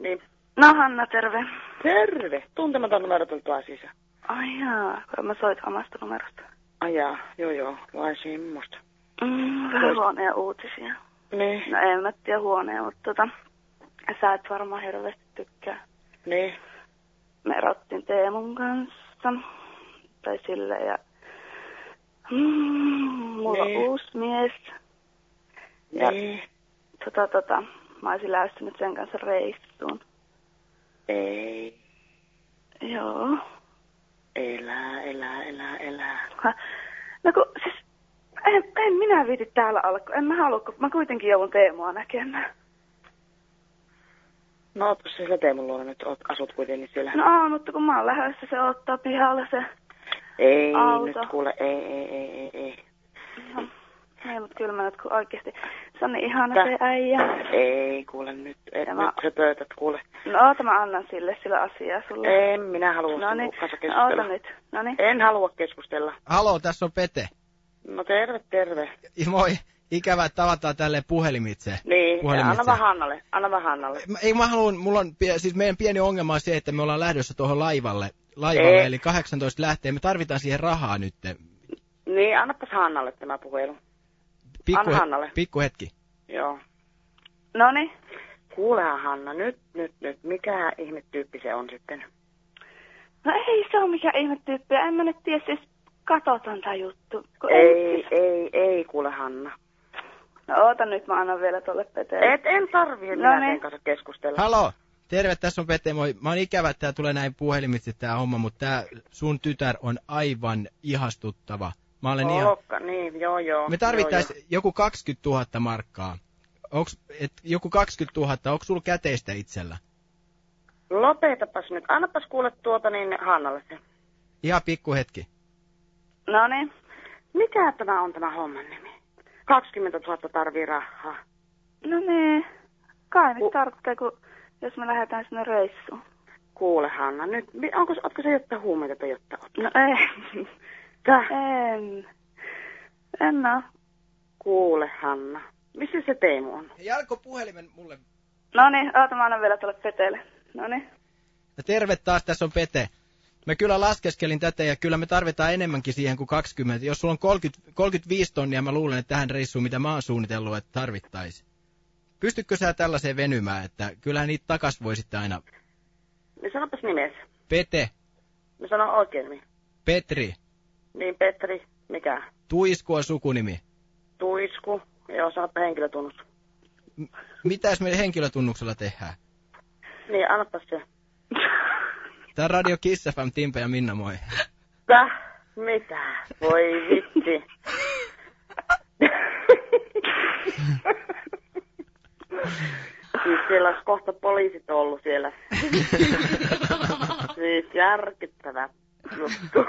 Niin. No Hanna, terve. Terve. Tuntematon numero tuli taas sisään. Ai jaa, kun mä soit omasta numerosta. Ai jaa, joo joo, vai semmoista. Mm, vähän uutisia. Niin, No en mä tiedä huonoja, mutta tota, sä et varmaan hirveästi tykkää. niin. Me erottiin Teemun kanssa. Tai sille ja... Mm, mulla Niin. on uusi mies. Ja Niin. tota, tota, mä olisin lähtenyt sen kanssa reissuun. Ei. Joo. Elää, elää, elää, elää. No kun, siis, en, en minä viiti täällä kun en mä halua, kun mä kuitenkin joudun Teemua näkemään. No ootko sä Teemun luona nyt, oot, asut kuitenkin siellä? No on, mutta kun mä oon lähdössä, se ottaa pihalla se. ei, auto. nyt kuule, ei, ei, ei, ei, ei. No, ei, mutta kyllä mä nyt kun oikeesti, se on niin ihana se äijä. Ei, kuule nyt, et Ja mä- nyt sä pöytät, kuule. No oota, mä annan sille sillä asiaa sulle. En minä halua No niin, sinun kanssa no, oota keskustella. nyt. No niin. En halua keskustella. Haloo, tässä on Pete. No terve, terve. Moi. Ikävä, että tavataan tälleen puhelimitse. Niin, Puhelimitse. anna vaan Hannalle, anna vaan Hannalle. Mä- Ei mä haluan, mulla on, siis meidän pieni ongelma on se, että me ollaan lähdössä tuohon laivalle, laivalle Ei. eli 18 lähtee. Me tarvitaan siihen rahaa nyt. Niin, annapas Hannalle tämä puhelu. Anna Hannalle. pikku hetki. Joo. No niin. Kuulehan Hanna, nyt, nyt, nyt, mikä ihmetyyppi se on sitten? No ei se ole mikään ihme tyyppi. En mä nyt tiedä, siis katsotaan tää juttu. Kun Ei, siis- ei, ei kuule Hanna. No oota nyt, mä annan vielä tolle Petelle. Et, en tarvii No minä niin. sen kanssa keskustella. Halo. Terve, tässä on Pete. Moi. Mä oon ikävä, että tää tulee näin puhelimitse tää homma, mutta tää sun tytär on aivan ihastuttava. Mä olen ihan... Olokka, niin, joo, joo. Me tarvittais joku 20 000 markkaa. Onks, et, joku 20 000, onko sulla käteistä itsellä? Lopetapas nyt, annapas kuule tuota niin Hannalle se. Ihan pikku hetki. No niin. Mikä tämä on tämä homman nimi? 20 000 tarvii rahaa. No niin. Kai nyt tarvitsee, kun jos me lähdetään sinne reissuun. Kuule Hanna, nyt, onko, ootko se jotta huumeita tai jotta? No ei. Täh, En. En oo. kuule Hanna. Missä se Teemu on? Jalko puhelimen mulle. No niin, oota mä annan vielä tuolle Petelle. No niin. Ja terve taas, tässä on Pete. Mä kyllä laskeskelin tätä ja kyllä me tarvitaan enemmänkin siihen kuin 20. Jos sulla on 30, 35 tonnia, mä luulen, että tähän reissuun, mitä mä oon suunnitellut, että tarvittaisi. Pystytkö sä tällaiseen venymään, että kyllähän niitä takas voi sitten aina. Niin sanopas nimesi. Pete, Me sano oikein nimi. Petri, Niin Petri, mikä? Tuisku on sukunimi. Tuisku. Joo, sanoppa henkilötunnus. Mitäs me henkilötunnuksella tehdään? Niin, annapas se. Tää on Radio Kiss FM, Timpe ja Minna, moi. Täh, mitä? Voi vitsi. siis siellä olisi kohta poliisit ollut siellä. siis järkyttävä juttu.